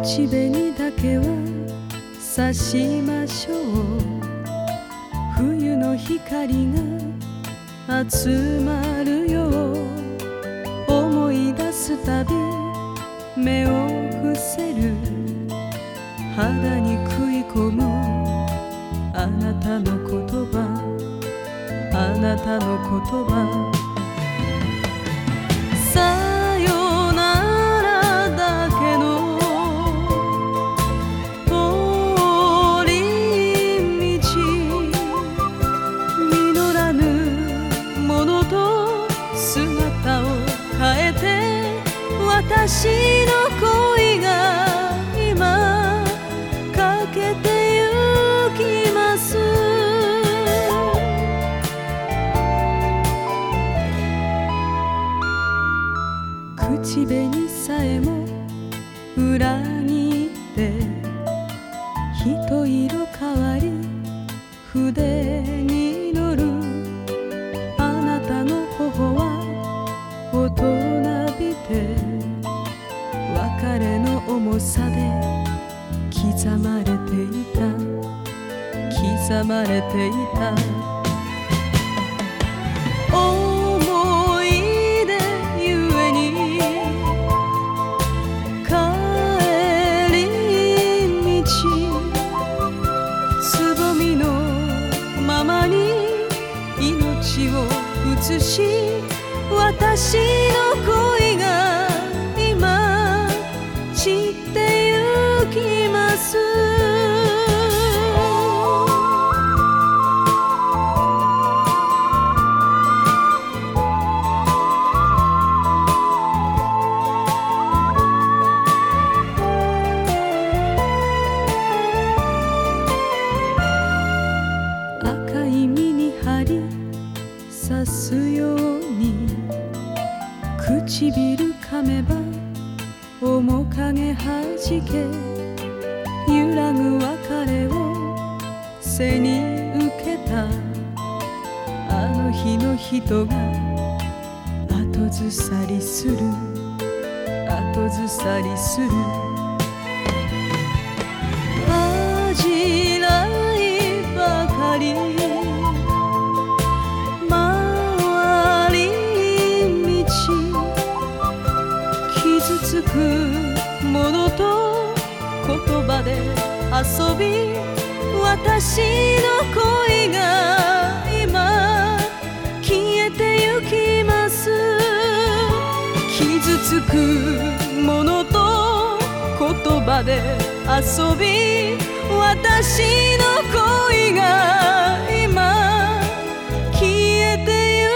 口紅だけは刺しましょう冬の光が集まるよ思い出すたび目を伏せる肌に食い込むあなたの言葉あなたの言葉姿を変えて私の恋が今かけてゆきます。口紅さえも裏切って一色変わり筆重さで刻まれていた。刻まれていた。思い出ゆえに帰り道つぼみのままに命を移し私の恋刺すように。唇噛めば面影はじけ。揺らぐ別れを背に受けた。あの日の人が後ずさりする。後ずさりする。遊び私の恋が今消えてゆきます。傷つくものと言葉で遊び私の恋が今消えてゆきます